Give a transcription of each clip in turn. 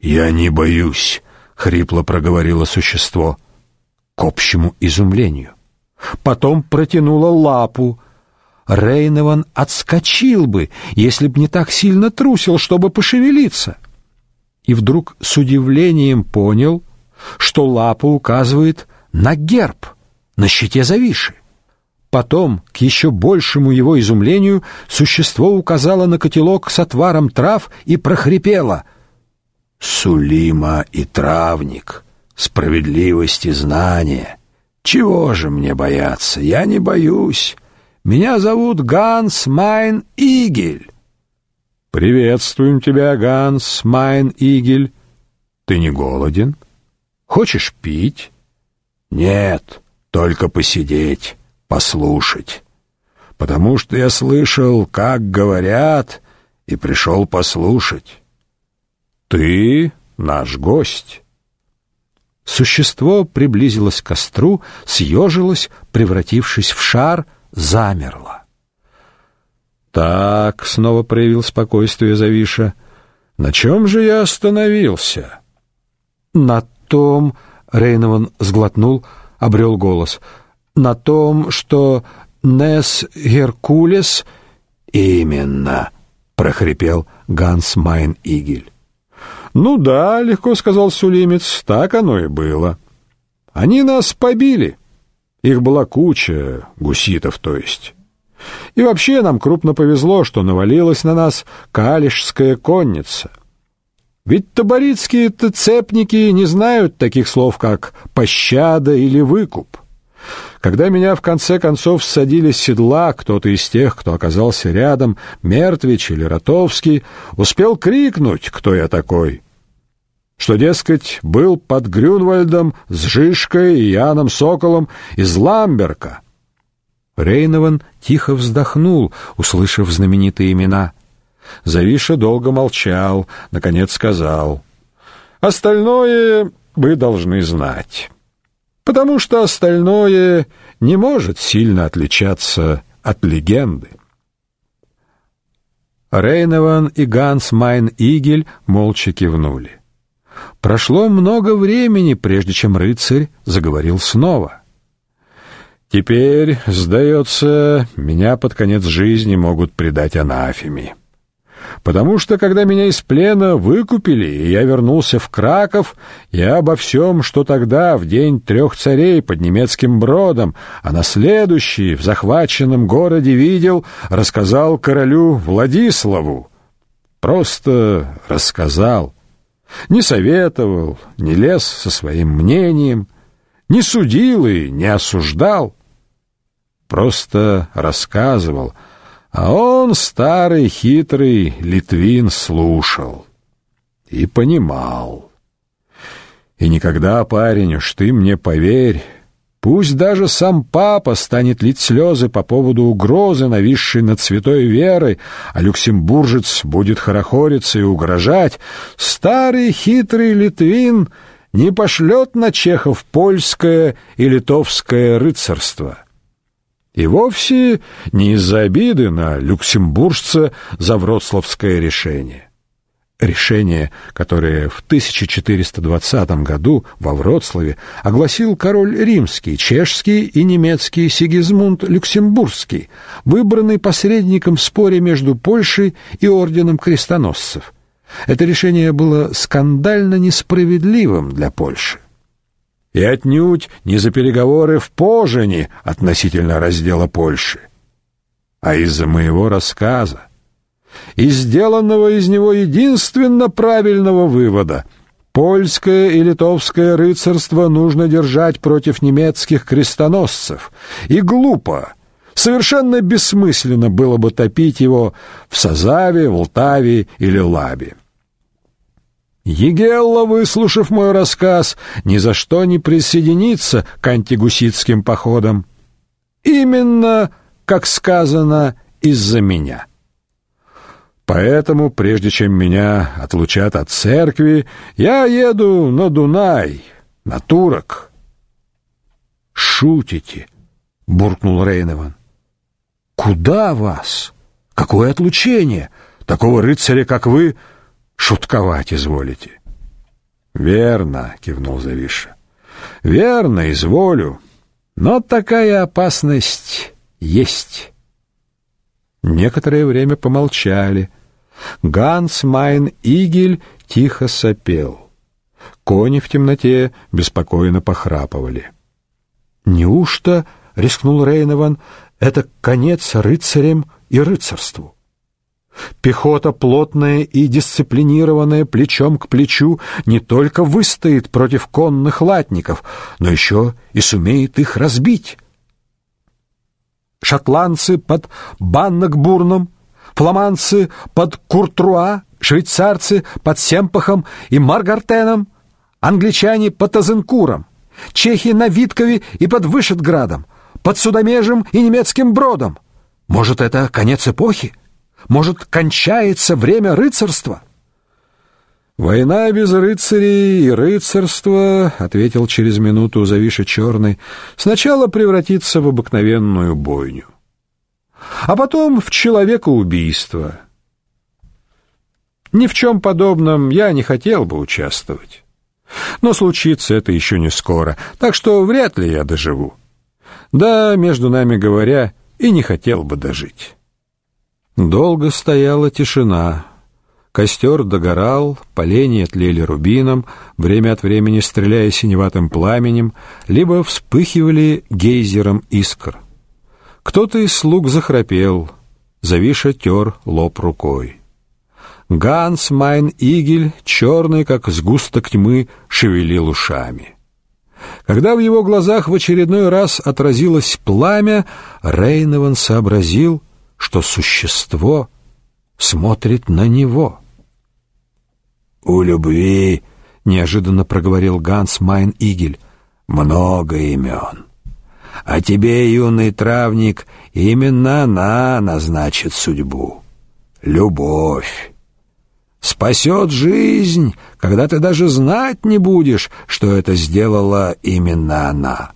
«Я не боюсь», — хрипло проговорило существо, к общему изумлению. Потом протянула лапу. Рейнован отскочил бы, если б не так сильно трусил, чтобы пошевелиться. И вдруг с удивлением понял, что лапа указывает на герб на щите Завиши. Потом, к еще большему его изумлению, существо указало на котелок с отваром трав и прохрипело — Сулима и травник, справедливость и знание. Чего же мне бояться? Я не боюсь. Меня зовут Ганс Майн Игель. Приветствуем тебя, Ганс Майн Игель. Ты не голоден? Хочешь пить? Нет, только посидеть, послушать. Потому что я слышал, как говорят, и пришел послушать. Ты наш гость. Существо приблизилось к костру, съежилось, превратившись в шар, замерло. Так, снова проявил спокойствие Завиша. На чем же я остановился? На том, Рейнован сглотнул, обрел голос. На том, что Нес Геркулес именно, прохрипел Ганс Майн Игель. «Ну да», — легко сказал Сулимец, — «так оно и было. Они нас побили. Их была куча, гуситов, то есть. И вообще нам крупно повезло, что навалилась на нас калишская конница. Ведь таборицкие-то цепники не знают таких слов, как «пощада» или «выкуп». Когда меня в конце концов ссадили с седла, кто-то из тех, кто оказался рядом, Мертвич или Ротовский, успел крикнуть, кто я такой. Что, дескать, был под Грюнвальдом с Жишкой и Яном Соколом из Ламберка. Рейнован тихо вздохнул, услышав знаменитые имена. Завиша долго молчал, наконец сказал: "Остальное вы должны знать" потому что остальное не может сильно отличаться от легенды. Рейнован и Ганс Майн Игель молча кивнули. Прошло много времени, прежде чем рыцарь заговорил снова. Теперь, сдается, меня под конец жизни могут предать анафеме потому что, когда меня из плена выкупили, и я вернулся в Краков, я обо всем, что тогда, в день трех царей под немецким бродом, а на следующий в захваченном городе видел, рассказал королю Владиславу. Просто рассказал. Не советовал, не лез со своим мнением, не судил и не осуждал. Просто рассказывал — а он, старый хитрый Литвин, слушал и понимал. И никогда, парень, уж ты мне поверь, пусть даже сам папа станет лить слезы по поводу угрозы, нависшей над святой верой, а люксембуржец будет хорохориться и угрожать, старый хитрый Литвин не пошлет на чехов польское и литовское рыцарство». И вовсе не из-за обиды на люксембуржца за вроцлавское решение. Решение, которое в 1420 году во Вроцлаве огласил король римский, чешский и немецкий Сигизмунд Люксембургский, выбранный посредником в споре между Польшей и орденом крестоносцев. Это решение было скандально несправедливым для Польши и отнюдь не за переговоры в Пожени относительно раздела Польши, а из-за моего рассказа и сделанного из него единственно правильного вывода — Польское и литовское рыцарство нужно держать против немецких крестоносцев, и глупо, совершенно бессмысленно было бы топить его в Сазаве, Волтаве или Лабе. Егелла, выслушав мой рассказ, ни за что не присоединится к антигуситским походам. Именно, как сказано, из-за меня. Поэтому, прежде чем меня отлучат от церкви, я еду на Дунай, на турок. Шутите, буркнул Рейнован. Куда вас? Какое отлучение? Такого рыцаря, как вы, шутковать изволите. Верно, кивнул Завиша. Верно, изволю. Но такая опасность есть. Некоторое время помолчали. Ганс Майн Игель тихо сопел. Кони в темноте беспокойно похрапывали. Неужто, рискнул Рейнован, это конец рыцарям и рыцарству? Пехота плотная и дисциплинированная плечом к плечу не только выстоит против конных латников, но еще и сумеет их разбить. Шотландцы под Баннокбурном, фламандцы под Куртруа, швейцарцы под Семпахом и Маргартеном, англичане под Тазенкуром, чехи на Виткове и под Вышетградом, под Судомежем и немецким Бродом. Может, это конец эпохи? Может, кончается время рыцарства? Война без рыцарей и рыцарства, ответил через минуту Завиша Черный, сначала превратится в обыкновенную бойню, а потом в человекоубийство. Ни в чем подобном я не хотел бы участвовать. Но случится это еще не скоро, так что вряд ли я доживу. Да, между нами говоря, и не хотел бы дожить. Долго стояла тишина. Костер догорал, поленья тлели рубином, время от времени стреляя синеватым пламенем, либо вспыхивали гейзером искр. Кто-то из слуг захрапел, Завиша тер лоб рукой. Ганс Майн Игель, черный, как сгусток тьмы, шевелил ушами. Когда в его глазах в очередной раз отразилось пламя, Рейнован сообразил — что существо смотрит на него. «У любви, — неожиданно проговорил Ганс Майн Игель, — много имен. А тебе, юный травник, именно она назначит судьбу. Любовь. Спасет жизнь, когда ты даже знать не будешь, что это сделала именно она.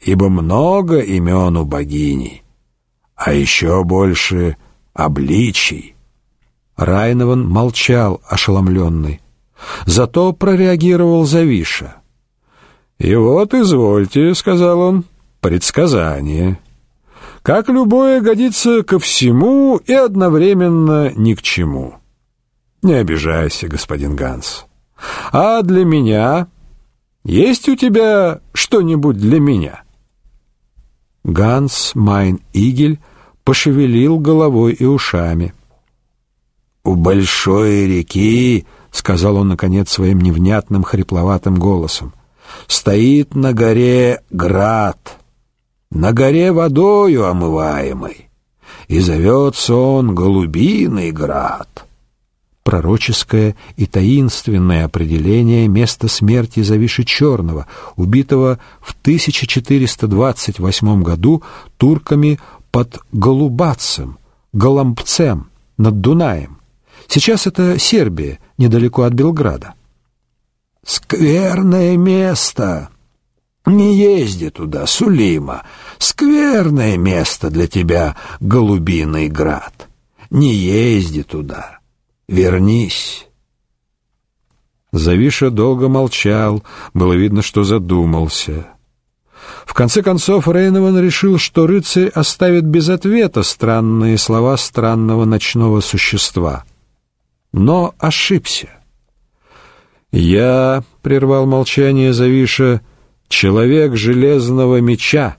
Ибо много имен у богини, а еще больше обличий. Райнован молчал, ошеломленный. Зато прореагировал Завиша. «И вот, извольте», — сказал он, — «предсказание. Как любое годится ко всему и одновременно ни к чему. Не обижайся, господин Ганс. А для меня... Есть у тебя что-нибудь для меня?» Ганс Майн Игель пошевелил головой и ушами. «У большой реки, — сказал он, наконец, своим невнятным хрипловатым голосом, — стоит на горе град, на горе водою омываемой, и зовется он Голубиный град» пророческое и таинственное определение места смерти Завиши Черного, убитого в 1428 году турками под Голубацем, Голомбцем, над Дунаем. Сейчас это Сербия, недалеко от Белграда. «Скверное место!» «Не езди туда, Сулима! Скверное место для тебя, Голубиный град! Не езди туда!» Вернись. Завиша долго молчал, было видно, что задумался. В конце концов Рейнован решил, что рыцарь оставит без ответа странные слова странного ночного существа. Но ошибся. «Я», — прервал молчание Завиша, — «человек железного меча».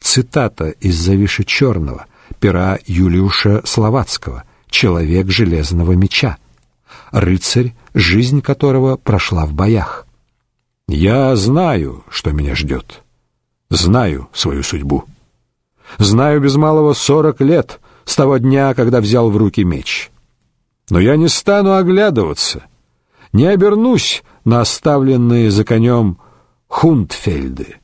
Цитата из Завиши Черного, пера Юлиуша Словацкого — человек железного меча, рыцарь, жизнь которого прошла в боях. Я знаю, что меня ждет, знаю свою судьбу. Знаю без малого сорок лет с того дня, когда взял в руки меч. Но я не стану оглядываться, не обернусь на оставленные за конем Хундфельды.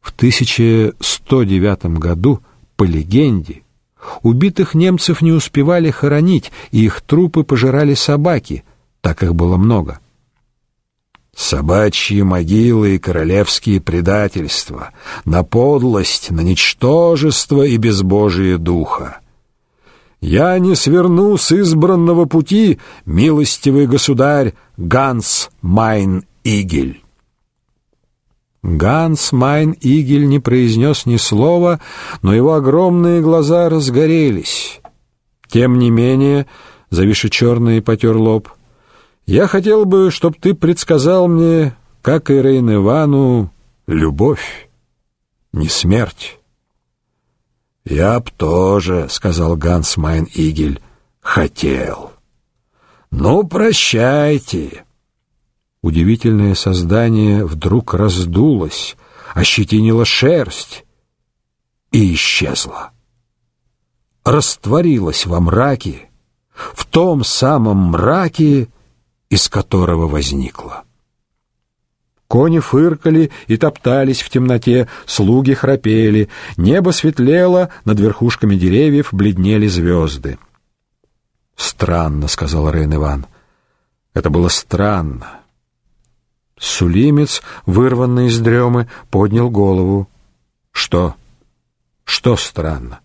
В 1109 году, по легенде, Убитых немцев не успевали хоронить, и их трупы пожирали собаки, так их было много. Собачьи могилы и королевские предательства, на подлость, на ничтожество и безбожие духа. Я не сверну с избранного пути, милостивый государь Ганс Майн Игель. Ганс Майн Игель не произнес ни слова, но его огромные глаза разгорелись. Тем не менее, Завиша Черный потер лоб, я хотел бы, чтоб ты предсказал мне, как и Рейневану, любовь, не смерть. «Я б тоже», — сказал Ганс Майн Игель, — «хотел». «Ну, прощайте». Удивительное создание вдруг раздулось, ощетинило шерсть и исчезло. Растворилось во мраке, в том самом мраке, из которого возникло. Кони фыркали и топтались в темноте, слуги храпели, небо светлело, над верхушками деревьев бледнели звезды. «Странно», — сказал Рейн Иван. «Это было странно». Сулимец, вырванный из дремы, поднял голову. «Что? Что странно?»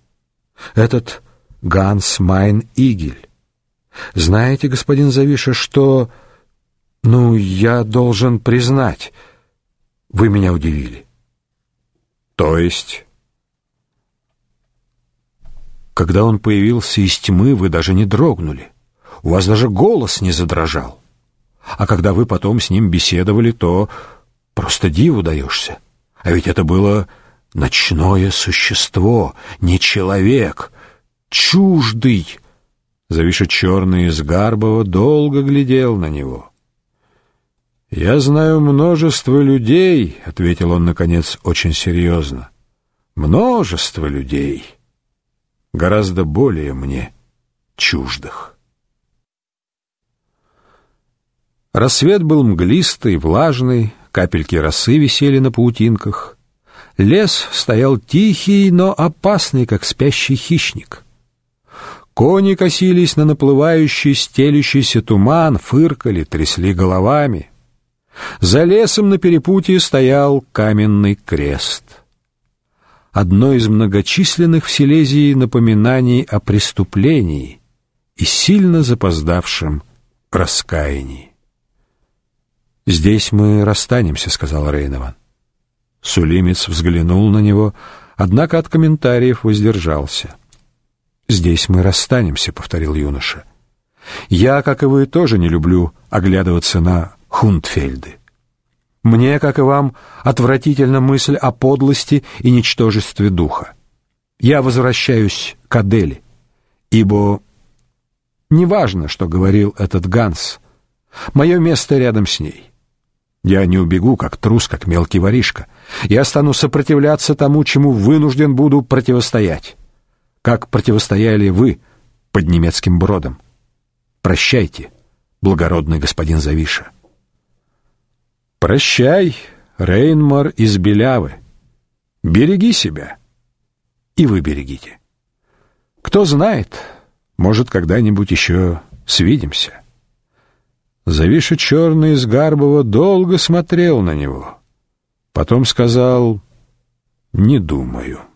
«Этот Ганс Майн Игель. Знаете, господин Завиша, что...» Ну, я должен признать, вы меня удивили. То есть... Когда он появился из тьмы, вы даже не дрогнули. У вас даже голос не задрожал. А когда вы потом с ним беседовали, то просто диву даешься. А ведь это было ночное существо, не человек, чуждый. Завиша черный из Гарбова долго глядел на него. «Я знаю множество людей», — ответил он, наконец, очень серьезно. «Множество людей, гораздо более мне чуждых». Рассвет был мглистый, влажный, капельки росы висели на паутинках. Лес стоял тихий, но опасный, как спящий хищник. Кони косились на наплывающий, стелющийся туман, фыркали, трясли головами — за лесом на перепутье стоял каменный крест. Одно из многочисленных в Силезии напоминаний о преступлении и сильно запоздавшем раскаянии. «Здесь мы расстанемся», — сказал Рейнован. Сулимец взглянул на него, однако от комментариев воздержался. «Здесь мы расстанемся», — повторил юноша. «Я, как и вы, тоже не люблю оглядываться на Хунтфельды. Мне, как и вам, отвратительна мысль о подлости и ничтожестве духа. Я возвращаюсь к Адели, ибо неважно, что говорил этот Ганс, мое место рядом с ней. Я не убегу, как трус, как мелкий воришка. Я стану сопротивляться тому, чему вынужден буду противостоять, как противостояли вы под немецким бродом. Прощайте, благородный господин Завиша. Прощай, Рейнмар из Белявы. Береги себя. И вы берегите. Кто знает, может, когда-нибудь еще свидимся. Завиша черный из Гарбова долго смотрел на него. Потом сказал «Не думаю».